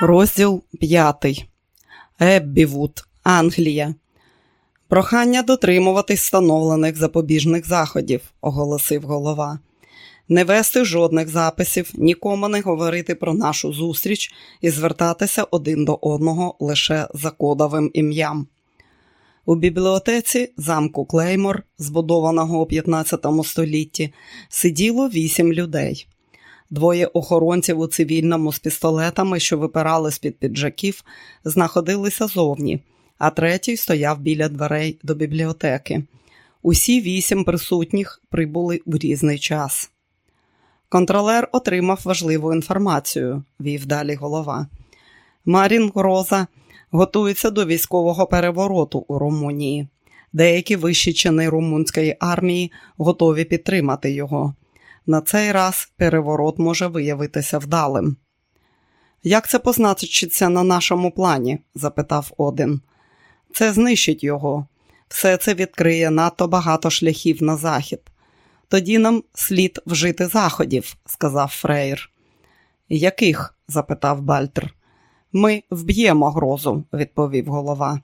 Розділ п'ятий. Еббівуд, Англія. Прохання дотримуватись встановлених запобіжних заходів, оголосив голова. Не вести жодних записів, нікому не говорити про нашу зустріч і звертатися один до одного лише за кодовим ім'ям. У бібліотеці замку Клеймор, збудованого у 15 столітті, сиділо вісім людей. Двоє охоронців у цивільному з пістолетами, що випирали з-під піджаків, знаходилися зовні, а третій стояв біля дверей до бібліотеки. Усі вісім присутніх прибули в різний час. Контролер отримав важливу інформацію, вів далі голова. Марін Роза готується до військового перевороту у Румунії. Деякі вищі чини румунської армії готові підтримати його. На цей раз переворот може виявитися вдалим. Як це позначиться на нашому плані? запитав Один. Це знищить його. Все це відкриє надто багато шляхів на захід. Тоді нам слід вжити заходів, сказав Фрейр. Яких? запитав Бальтер. Ми вб'ємо грозу, відповів голова.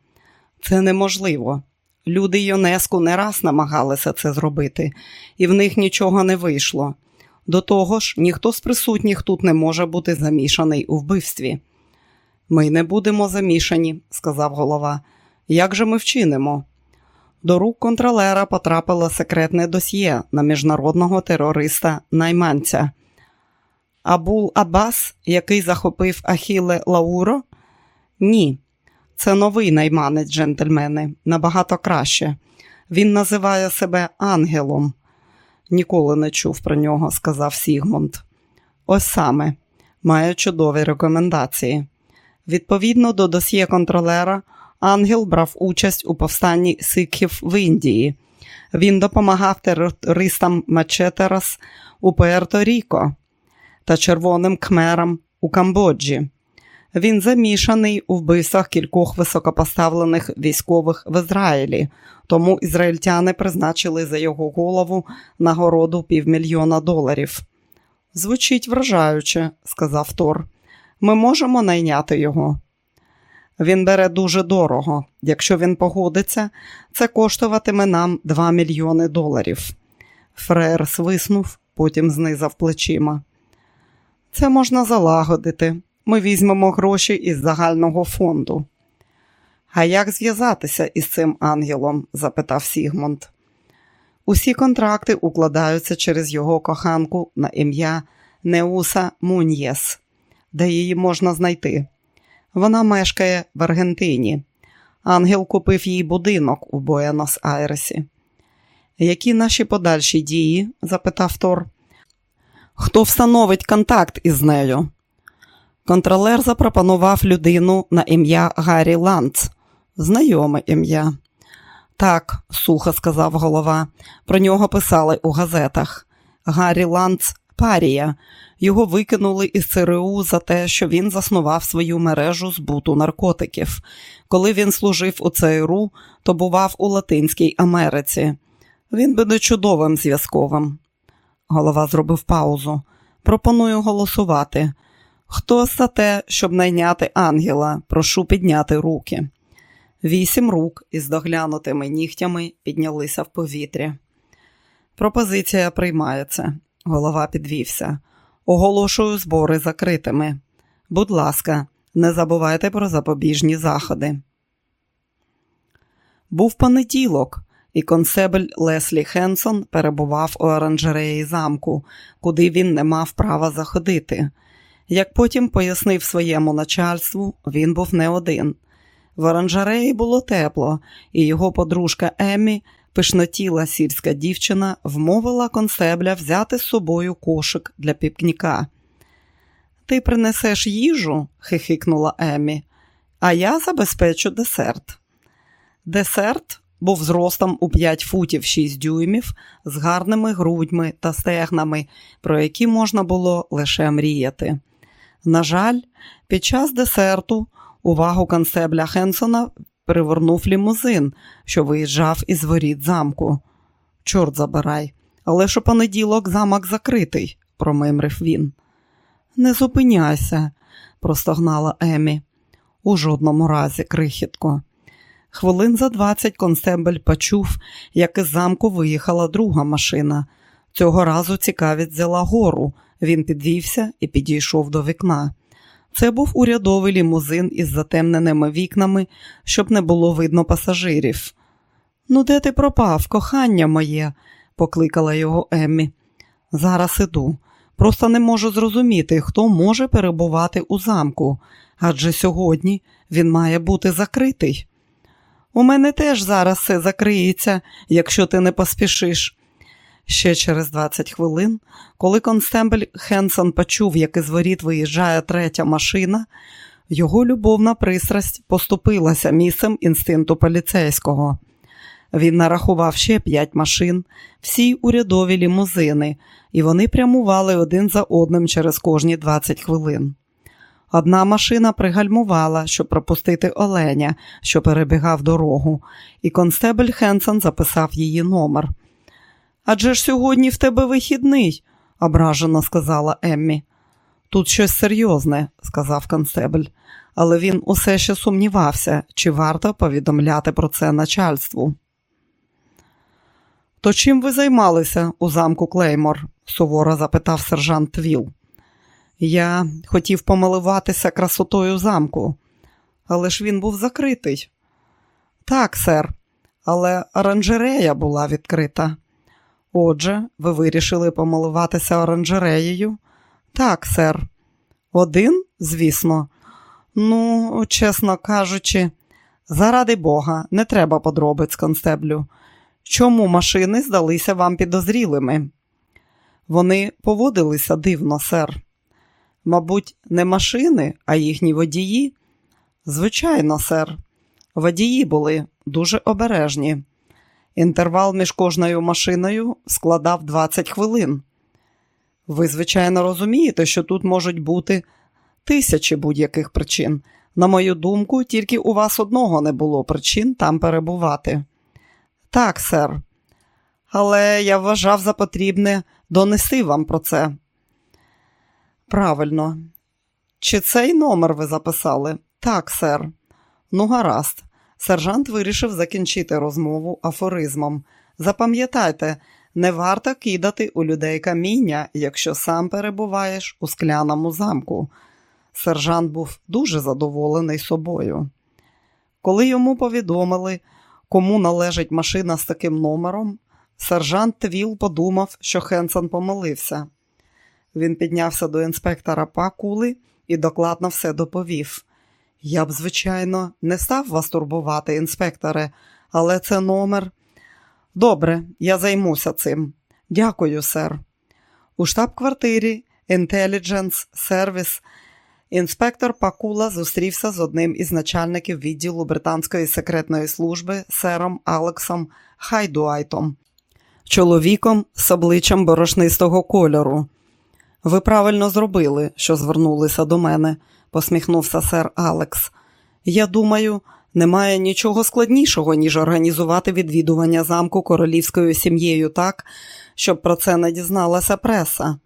Це неможливо. Люди ЮНЕСКО не раз намагалися це зробити, і в них нічого не вийшло. До того ж, ніхто з присутніх тут не може бути замішаний у вбивстві. Ми не будемо замішані, сказав голова. Як же ми вчинимо? До рук контролера потрапило секретне досьє на міжнародного терориста найманця. Абул Абас, який захопив Ахіле Лауро? Ні, це новий найманець, джентльмени, набагато краще. Він називає себе ангелом. Ніколи не чув про нього, сказав Сігмунд. Ось саме має чудові рекомендації. Відповідно до досьє контролера, ангел брав участь у повстанні сикхів в Індії. Він допомагав терористам Мачетерас у Пуерто-Ріко та червоним кхмерам у Камбоджі. Він замішаний у вбивствах кількох високопоставлених військових в Ізраїлі, тому ізраїльтяни призначили за його голову нагороду півмільйона доларів. Звучить вражаюче, сказав Тор. Ми можемо найняти його. Він бере дуже дорого. Якщо він погодиться, це коштуватиме нам 2 мільйони доларів. Фрер свиснув, потім знизав плечима. Це можна залагодити. Ми візьмемо гроші із загального фонду. А як зв'язатися із цим ангелом? запитав Сігмунд. Усі контракти укладаються через його коханку на ім'я Неуса Муньєс, де її можна знайти. Вона мешкає в Аргентині. Ангел купив їй будинок у Буенос-Айресі. Які наші подальші дії? запитав Тор. Хто встановить контакт із нею? Контролер запропонував людину на ім'я Гаррі Ланц. Знайоме ім'я. Так, сухо сказав голова. Про нього писали у газетах. Гаррі Ланц парія. Його викинули із ЦРУ за те, що він заснував свою мережу збуту наркотиків. Коли він служив у ЦРУ, то бував у Латинській Америці. Він буде чудовим зв'язковим. Голова зробив паузу. Пропоную голосувати. Хто за те, щоб найняти ангела, прошу підняти руки. Вісім рук із доглянутими нігтями піднялися в повітря. Пропозиція приймається. Голова підвівся. Оголошую збори закритими. Будь ласка, не забувайте про запобіжні заходи. Був понеділок, і консебель Леслі Хенсон перебував у оранжереї замку, куди він не мав права заходити. Як потім пояснив своєму начальству, він був не один. В оранжереї було тепло, і його подружка Еммі, пишнотіла сільська дівчина, вмовила консебля взяти з собою кошик для пікніка. Ти принесеш їжу? хихикнула Еммі, а я забезпечу десерт. Десерт був зростом у 5 футів 6 дюймів, з гарними грудьми та стегнами, про які можна було лише мріяти. На жаль, під час десерту увагу констебля Хенсона привернув лімузин, що виїжджав із воріт замку. Чорт забирай, але у понеділок замок закритий, промимрив він. Не зупиняйся, простогнала Емі. У жодному разі, крихітко. Хвилин за двадцять констебель почув, як із замку виїхала друга машина. Цього разу цікавість взяла гору. Він підвівся і підійшов до вікна. Це був урядовий лімузин із затемненими вікнами, щоб не було видно пасажирів. Ну, де ти пропав, кохання моє? покликала його Еммі. Зараз іду. Просто не можу зрозуміти, хто може перебувати у замку, адже сьогодні він має бути закритий. У мене теж зараз все закриється, якщо ти не поспішиш. Ще через 20 хвилин, коли констембель Хенсон почув, як із воріт виїжджає третя машина, його любовна пристрасть поступилася місцем інстинкту поліцейського. Він нарахував ще п'ять машин, всі урядові лімузини, і вони прямували один за одним через кожні 20 хвилин. Одна машина пригальмувала, щоб пропустити оленя, що перебігав дорогу, і констебель Хенсон записав її номер. Адже ж сьогодні в тебе вихідний, ображено сказала Еммі. Тут щось серйозне, сказав констебель, але він усе ще сумнівався, чи варто повідомляти про це начальству. То чим ви займалися у замку Клеймор? суворо запитав сержант Твіл. Я хотів помилуватися красотою замку, але ж він був закритий. Так, сер, але оранжерея була відкрита. Отже, ви вирішили помилуватися оранжереєю? Так, сер. Один, звісно. Ну, чесно кажучи, заради Бога, не треба подробиць констеблю. Чому машини здалися вам підозрілими? Вони поводилися дивно, сер. Мабуть, не машини, а їхні водії? Звичайно, сер. Водії були дуже обережні. Інтервал між кожною машиною складав 20 хвилин. Ви, звичайно, розумієте, що тут можуть бути тисячі будь-яких причин. На мою думку, тільки у вас одного не було причин там перебувати. Так, сер, але я вважав за потрібне донести вам про це. Правильно. Чи цей номер ви записали? Так, сер. Ну, гаразд. Сержант вирішив закінчити розмову афоризмом. Запам'ятайте, не варто кидати у людей каміння, якщо сам перебуваєш у скляному замку. Сержант був дуже задоволений собою. Коли йому повідомили, кому належить машина з таким номером, сержант Твіл подумав, що Хенсон помилився. Він піднявся до інспектора Пакули і докладно все доповів. Я б, звичайно, не став вас турбувати, інспекторе, але це номер. Добре, я займуся цим. Дякую, сер. У штаб-квартирі Intelligence Service інспектор Пакула зустрівся з одним із начальників відділу британської секретної служби сером Алексом Хайдуайтом, чоловіком з обличчям борошнистого кольору. Ви правильно зробили, що звернулися до мене посміхнувся сер Алекс. Я думаю, немає нічого складнішого, ніж організувати відвідування замку королівською сім'єю так, щоб про це не дізналася преса.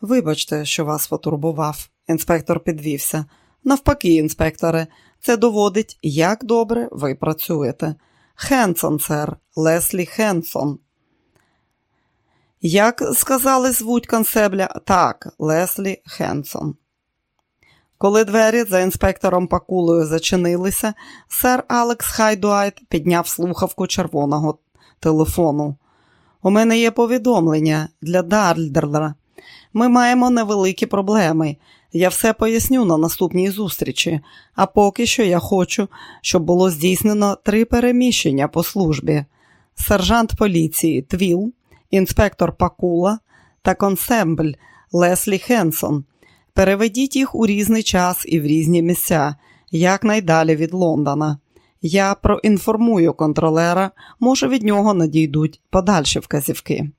Вибачте, що вас потурбував, інспектор підвівся. Навпаки, інспекторе, це доводить, як добре ви працюєте. Хенсон, сер, Леслі Хенсон. Як сказали звуть консебля? Так, Леслі Хенсон. Коли двері за інспектором Пакулою зачинилися, сер Алекс Хайд-Уайт підняв слухавку червоного телефону. У мене є повідомлення для Бальдера. Ми маємо невеликі проблеми. Я все поясню на наступній зустрічі, а поки що я хочу, щоб було здійснено три переміщення по службі: сержант поліції Твіл, інспектор Пакула та консембль Леслі Хенсон. Переведіть їх у різний час і в різні місця, якнайдалі від Лондона. Я проінформую контролера, може, від нього надійдуть подальші вказівки.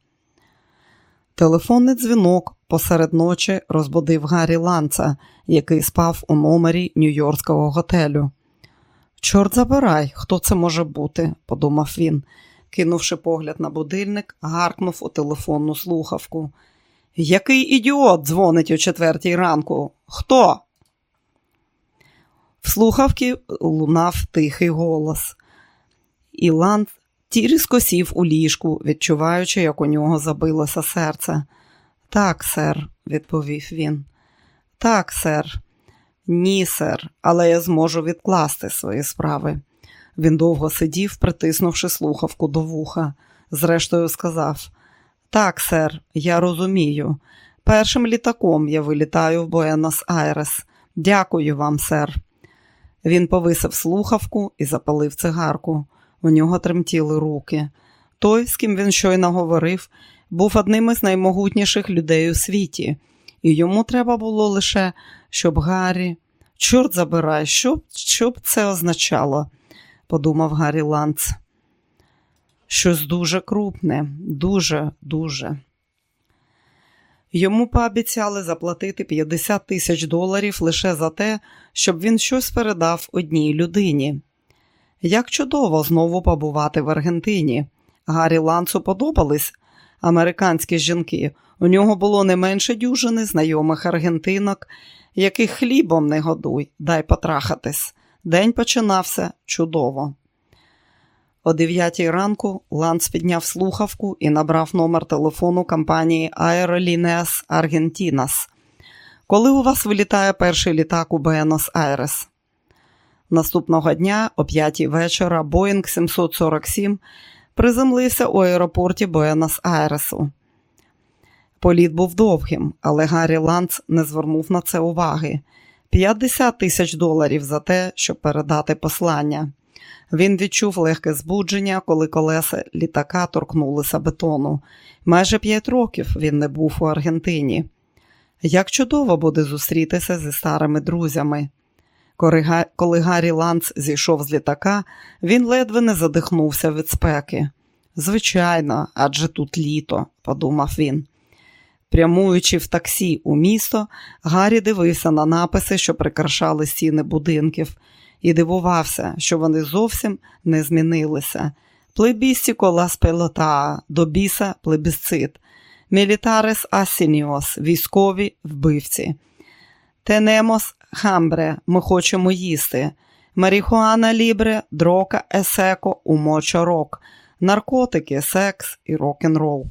Телефонний дзвінок посеред ночі розбудив Гаррі Ланца, який спав у номері Нью-Йоркського готелю. Чорт забирай, хто це може бути, подумав він, кинувши погляд на будильник, гаркнув у телефонну слухавку. Який ідіот дзвонить о четвертій ранку? Хто? В слухавки лунав тихий голос. І Ланд тірізко сів у ліжку, відчуваючи, як у нього забилося серце. Так, сер, відповів він. Так, сер. Ні, сер, але я зможу відкласти свої справи. Він довго сидів, притиснувши слухавку до вуха. Зрештою, сказав: Так, сер, я розумію. Першим літаком я вилітаю в Буенос Айрес. Дякую вам, сер. Він повисив слухавку і запалив цигарку. У нього тремтіли руки. Той, з ким він щойно говорив, був одним із наймогутніших людей у світі, і йому треба було лише, щоб Гаррі. Чорт забирай, що, б це означало, подумав Гаррі Ланц. Щось дуже крупне, дуже, дуже. Йому пообіцяли заплатити 50 тисяч доларів лише за те, щоб він щось передав одній людині. Як чудово знову побувати в Аргентині. Гаррі Ланцу подобались американські жінки. У нього було не менше дюжини знайомих аргентинок, яких хлібом не годуй, дай потрахатись. День починався чудово. О 9 ранку Ланц підняв слухавку і набрав номер телефону компанії Aerolíneas Argentinas. Коли у вас вилітає перший літак у Буенос Айрес? Наступного дня, о 5 вечора, Боїнг 747 приземлився у аеропорті Буенос Айресу. Політ був довгим, але Гаррі Ланц не звернув на це уваги. 50 тисяч доларів за те, щоб передати послання. Він відчув легке збудження, коли колеса літака торкнулися бетону. Майже п'ять років він не був у Аргентині. Як чудово буде зустрітися зі старими друзями. Коли Гаррі Ланц зійшов з літака, він ледве не задихнувся від спеки. Звичайно, адже тут літо, подумав він. Прямуючи в таксі у місто, Гаррі дивився на написи, що прикрашали стіни будинків і дивувався, що вони зовсім не змінилися. Plebiscito las pelotas, до біса плебісцит, militares asesinos, військові вбивці. Tenemos hambre, ми хочемо їсти. Marihuana libre, droga, sexo y mucho rock, наркотики, секс і рок-н-рол.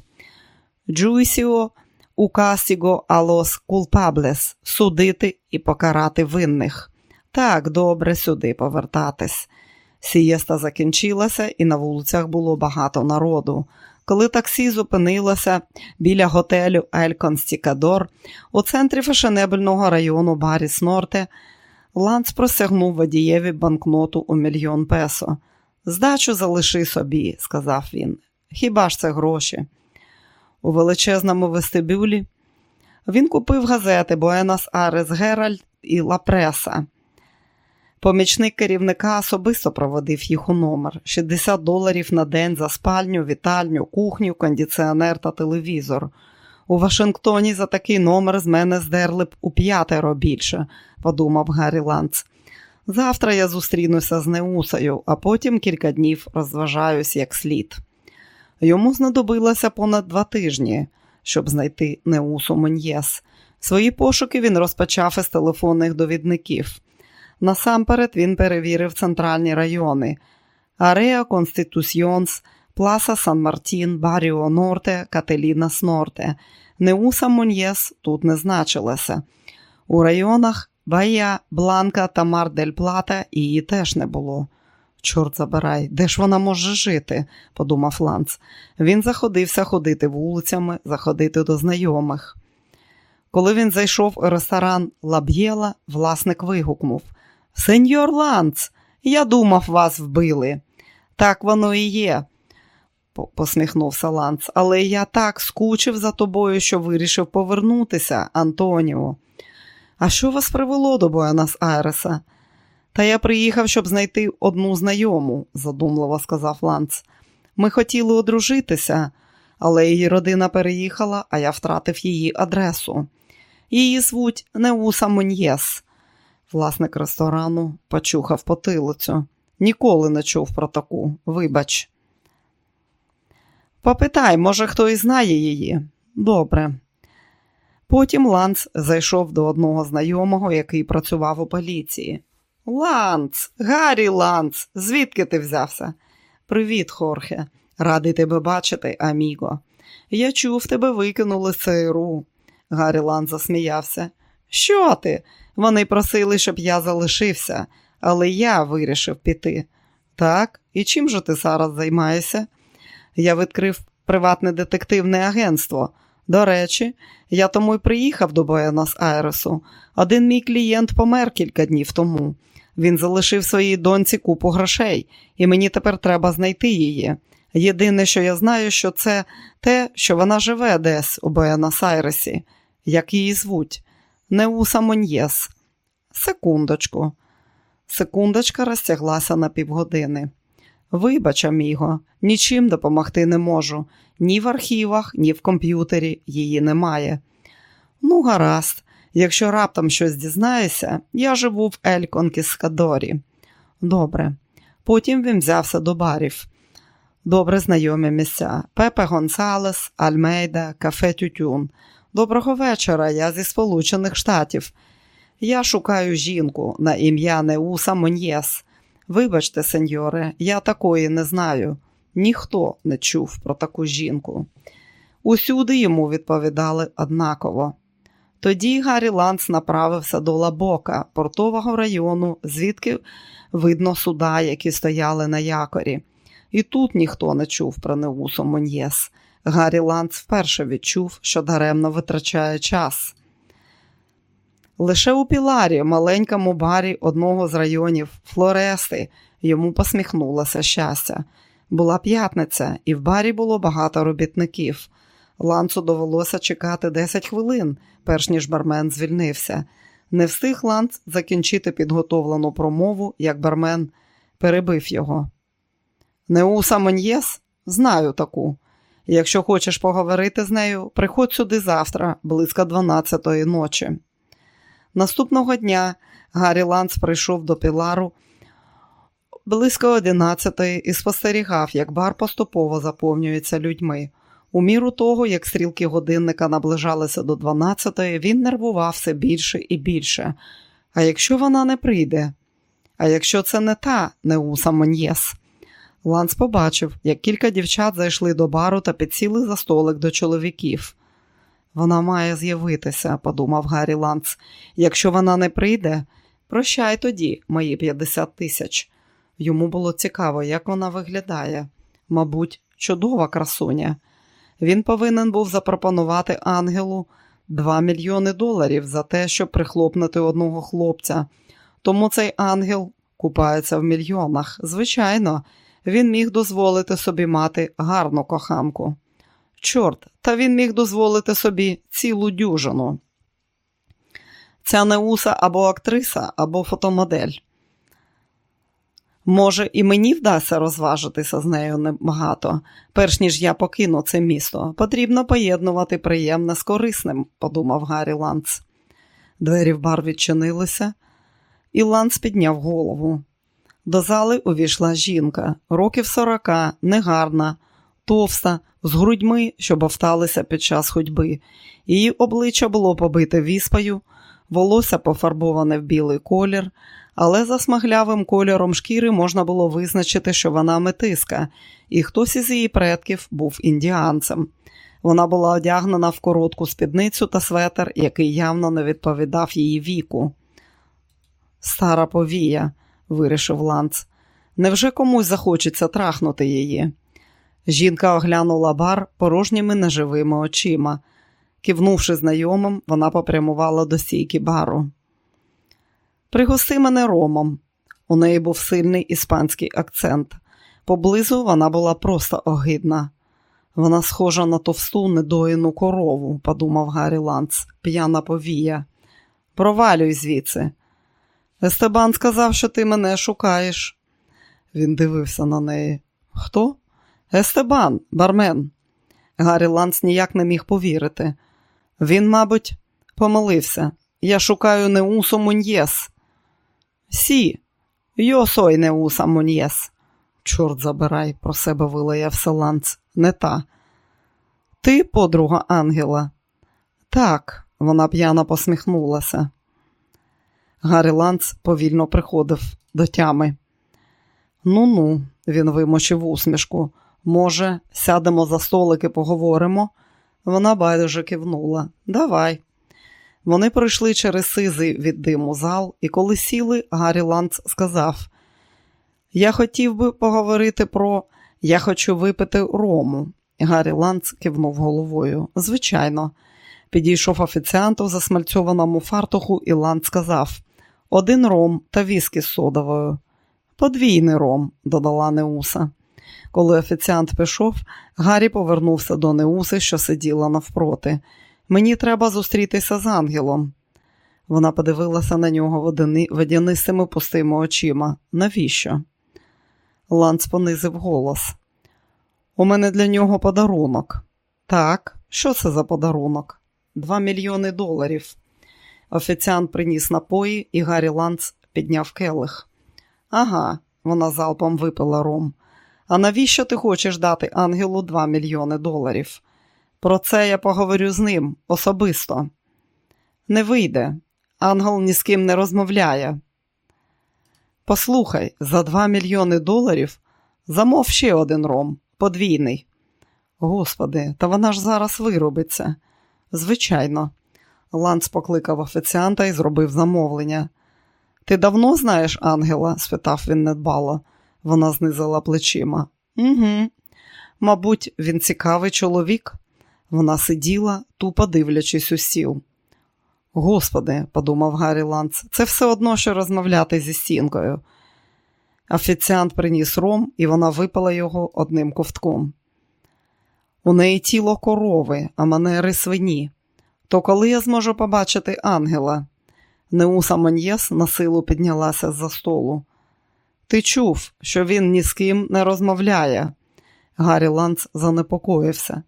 Juicio y castigo a los culpables судити і покарати винних. Так, добре сюди повертатись. Сієста закінчилася, і на вулицях було багато народу. Коли таксі зупинилося біля готелю Ель Конкістадор у центрі фешенебельного району Барріо Норте, Ланц простягнув водієві банкноту у мільйон песо. Здачу залиши собі, сказав він. Хіба ж це гроші? У величезному вестибюлі він купив газети Буенос Айрес Геральд і Ла Пренса. Помічник керівника особисто проводив їх у номер 60 доларів на день за спальню, вітальню, кухню, кондиціонер та телевізор. У Вашингтоні за такий номер з мене здерли б у п'ятеро більше, подумав Гаррі Ланц. Завтра я зустрінуся з Неусою, а потім кілька днів розважаюсь як слід. Йому знадобилося понад два тижні, щоб знайти Неусу Моньєс. Свої пошуки він розпочав із телефонних довідників. Насамперед він перевірив центральні райони Ареа Конституціонс, Пласа Сан Мартін, Баріо Норте, Кателінас Норте. Неуса Моньєс тут не значилася. У районах Бая, Бланка та Мар дель Плата її теж не було. Чорт забирай, де ж вона може жити? подумав Ланц. Він заходився ходити вулицями, заходити до знайомих. Коли він зайшов у ресторан Лаб'єла, власник вигукнув Сеньор Ланц, я думав, вас вбили. Так воно і є, посміхнувся Ланц, але я так скучив за тобою, що вирішив повернутися, Антоніо. А що вас привело до Буенос Айреса? Та я приїхав, щоб знайти одну знайому, задумливо сказав Ланц. Ми хотіли одружитися, але її родина переїхала, а я втратив її адресу. Її звуть Неуса Моньєс. Власник ресторану почухав потилицю. Ніколи не чув про таку, вибач. Попитай, може, хто і знає її. Добре. Потім Ланц зайшов до одного знайомого, який працював у поліції. Ланц, Гаррі Ланц, звідки ти взявся? Привіт, Хорхе. Радий тебе бачити, Аміго. Я чув, тебе викинули з ЦРУ. Гаррі Ланц засміявся. Що ти? Вони просили, щоб я залишився, але я вирішив піти. Так, і чим же ти зараз займаєшся? Я відкрив приватне детективне агентство. До речі, я тому й приїхав до Буенос Айресу. Один мій клієнт помер кілька днів тому. Він залишив своїй доньці купу грошей, і мені тепер треба знайти її. Єдине, що я знаю, що це те, що вона живе десь у Буенос Айресі. Як її звуть? Неуса Муньєс. Секундочку. Секундочка розтяглася на півгодини. Вибач, amigo, нічим допомогти не можу. Ні в архівах, ні в комп'ютері її немає. Ну, гаразд, якщо раптом щось дізнаєшся, я живу в Ель Конкістадорі. Добре. Потім він взявся до барів. Добре знайомі місця. Пепе Гонсалес, Альмейда, кафе Тютюн. Доброго вечора, я зі Сполучених Штатів. Я шукаю жінку на ім'я Неуса Моньєс. Вибачте, сеньоре, я такої не знаю. Ніхто не чув про таку жінку. Усюди йому відповідали однаково. Тоді Гаррі Ланс направився до Лабока, портового району, звідки видно суда, які стояли на якорі. І тут ніхто не чув про Неусу Моньєс. Гаррі Ланс вперше відчув, що даремно витрачає час. Лише у Піларі, маленькому барі одного з районів Флорести, йому посміхнулося щастя. Була п'ятниця, і в барі було багато робітників. Ланцу довелося чекати 10 хвилин, перш ніж бармен звільнився. Не встиг Ланц закінчити підготовлену промову, як бармен перебив його. Неуса Моньєс? Знаю таку. Якщо хочеш поговорити з нею, приходь сюди завтра, близько 12-ї ночі. Наступного дня Гаррі Ланц прийшов до Пілару близько 11-ї і спостерігав, як бар поступово заповнюється людьми. У міру того, як стрілки годинника наближалися до 12-ї, він нервував все більше і більше. А якщо вона не прийде? А якщо це не та Неуса Моньєс? Ланс побачив, як кілька дівчат зайшли до бару та підсіли за столик до чоловіків. Вона має з'явитися, подумав Гаррі Ланц. Якщо вона не прийде, прощай тоді, мої 50 тисяч. Йому було цікаво, як вона виглядає. Мабуть, чудова красуня. Він повинен був запропонувати ангелу 2 мільйони доларів за те, щоб прихлопнути одного хлопця. Тому цей ангел купається в мільйонах. Звичайно, він міг дозволити собі мати гарну коханку. Чорт, та він міг дозволити собі цілу дюжину. Ця неуса або актриса, або фотомодель. Може, і мені вдасться розважитися з нею небагато, перш ніж я покину це місто. Потрібно поєднувати приємне з корисним, подумав Гаррі Ланц. Двері в бар відчинилися, і Ланц підняв голову. До зали увійшла жінка, років сорока, негарна, товста, з грудьми, що бовталися під час ходьби. Її обличчя було побите віспою, волосся пофарбоване в білий колір, але за смаглявим кольором шкіри можна було визначити, що вона метиска, і хтось із її предків був індіанцем. Вона була одягнена в коротку спідницю та светер, який явно не відповідав її віку. Стара повія, вирішив Ланц. Невже комусь захочеться трахнути її? Жінка оглянула бар порожніми неживими очима. Кивнувши знайомим, вона попрямувала до стійки бару. Пригости мене ромом. У неї був сильний іспанський акцент. Поблизу вона була просто огидна. Вона схожа на товсту недоїну корову, подумав Гаррі Ланц, п'яна повія. Провалюй звідси. Естебан сказав, що ти мене шукаєш. Він дивився на неї. Хто? Естебан, бармен. Гаррі Ланс ніяк не міг повірити. Він, мабуть, помилився. Я шукаю Неусо Муньєс. Сі, йо сой Неуса Муньєс. Чорт забирай, про себе вилаявся Ланц. Не та. Ти, подруга ангела? Так, вона п'яно посміхнулася. Гаррі Ланц повільно приходив до тями. Ну ну, він вимочив усмішку. Може, сядемо за столик і поговоримо? Вона байдуже кивнула. Давай. Вони пройшли через сизий від диму зал, і коли сіли, Гаррі Ланц сказав: Я хотів би поговорити про я хочу випити рому. Гаррі Ланц кивнув головою. Звичайно, підійшов офіціант засмальцьованому фартуху, і Ланц сказав: Один ром та віскі з содовою. Подвійний ром, додала Неуса. Коли офіціант пішов, Гаррі повернувся до Неуси, що сиділа навпроти. Мені треба зустрітися з ангелом. Вона подивилася на нього водянистими пустими очима. Навіщо? Ланц понизив голос. У мене для нього подарунок. Так, що це за подарунок? Два мільйони доларів. Офіціант приніс напої, і Гаррі Ланц підняв келих. Ага, вона залпом випила ром. А навіщо ти хочеш дати ангелу 2 мільйони доларів? Про це я поговорю з ним особисто. Не вийде. Ангел ні з ким не розмовляє. Послухай, за 2 мільйони доларів замов ще один ром, подвійний. Господи, та вона ж зараз виробиться. Звичайно. Ланц покликав офіціанта і зробив замовлення. Ти давно знаєш ангела? спитав він недбало. Вона знизила плечима. «Угу. Мабуть, він цікавий чоловік. Вона сиділа, тупо дивлячись у сіл. Господи, подумав Гаррі Ланц, це все одно, що розмовляти зі стінкою. Офіціант приніс ром, і вона випала його одним ковтком. У неї тіло корови, а манери свині. То коли я зможу побачити ангела? Неуса Маньєс на силу піднялася з-за столу. Ти чув, що він ні з ким не розмовляє. Гаррі Ланц занепокоївся.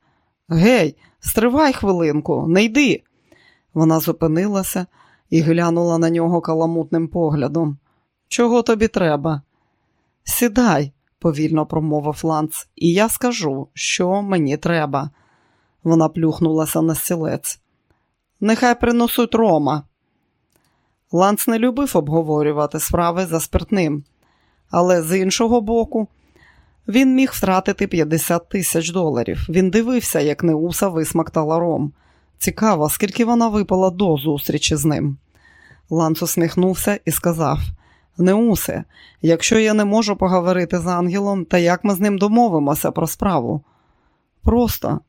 Гей, стривай хвилинку, не йди. Вона зупинилася і глянула на нього каламутним поглядом. Чого тобі треба? Сідай, повільно промовив Ланц, і я скажу, що мені треба. Вона плюхнулася на стілець. Нехай приносуть рома. Ланц не любив обговорювати справи за спиртним, але з іншого боку, він міг втратити 50 тисяч доларів. Він дивився, як Неуса висмактала ром. Цікаво, скільки вона випала до зустрічі з ним. Ланц усміхнувся і сказав: Неусе, якщо я не можу поговорити з ангелом, то як ми з ним домовимося про справу? Просто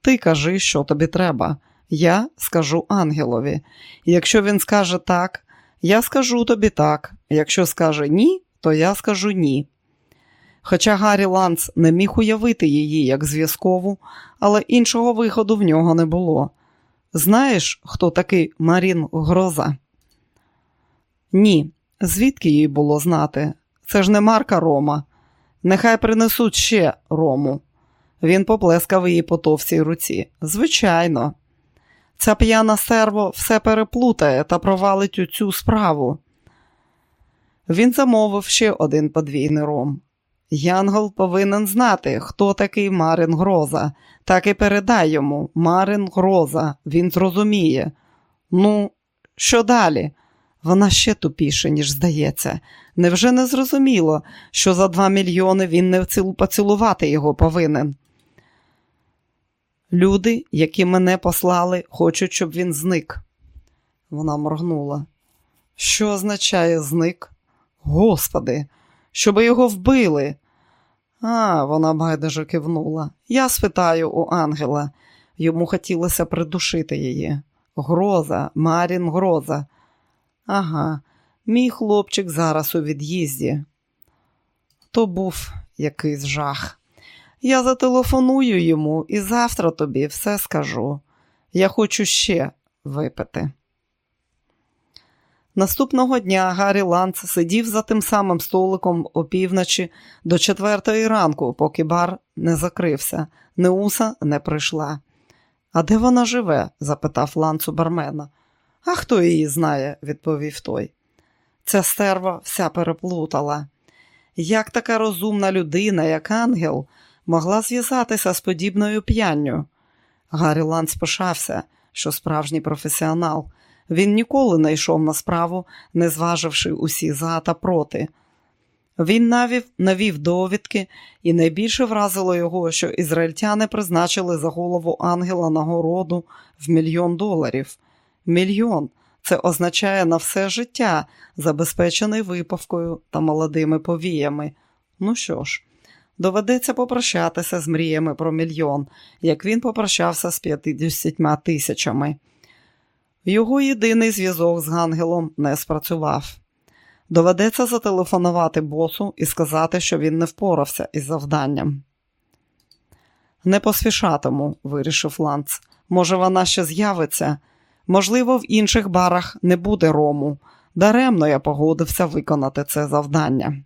ти кажи, що тобі треба. Я скажу ангелові. Якщо він скаже так, я скажу тобі так. Якщо скаже ні, то я скажу ні. Хоча Гаррі Ланц не міг уявити її як зв'язкову, але іншого виходу в нього не було. Знаєш, хто такий Марін Гроза? Ні. Звідки їй було знати? Це ж не Марка Рома. Нехай принесуть ще Рому. Він поплескав її по товстій руці. Звичайно, ця п'яна серво все переплутає та провалить у цю справу. Він замовив ще один подвійний ром. Янгол повинен знати, хто такий Марин Гроза. Так і передай йому Марин Гроза, він зрозуміє. Ну, що далі? Вона ще тупіше, ніж здається. Невже не зрозуміло, що за два мільйони він не поцілувати його повинен? Люди, які мене послали, хочуть, щоб він зник. Вона моргнула. Що означає зник? Господи, щоб його вбили. А, вона байдуже кивнула. Я спитаю у ангела. Йому хотілося придушити її. Гроза, Марін Гроза. Ага, мій хлопчик зараз у від'їзді. То був якийсь жах. Я зателефоную йому і завтра тобі все скажу. Я хочу ще випити. Наступного дня Гаррі Ланц сидів за тим самим столиком опівночі до четвертої ранку, поки бар не закрився. Неуса не прийшла. А де вона живе? запитав Ланц у бармена. А хто її знає, відповів той. Ця стерва вся переплутала. Як така розумна людина, як ангел, могла зв'язатися з подібною п'янню? Гаррі Ланц пишався, що справжній професіонал. Він ніколи не йшов на справу, не зваживши усі за та проти. Він навів, навів довідки, і найбільше вразило його, що ізраїльтяни призначили за голову ангела нагороду в мільйон доларів. Мільйон це означає на все життя, забезпечений випавкою та молодими повіями. Ну що ж, доведеться попрощатися з мріями про мільйон, як він попрощався з 50 тисячами. Його єдиний зв'язок з ангелом не спрацював. Доведеться зателефонувати босу і сказати, що він не впорався із завданням. Не поспішатиму, вирішив Ланц. Може, вона ще з'явиться. Можливо, в інших барах не буде рому. Даремно я погодився виконати це завдання.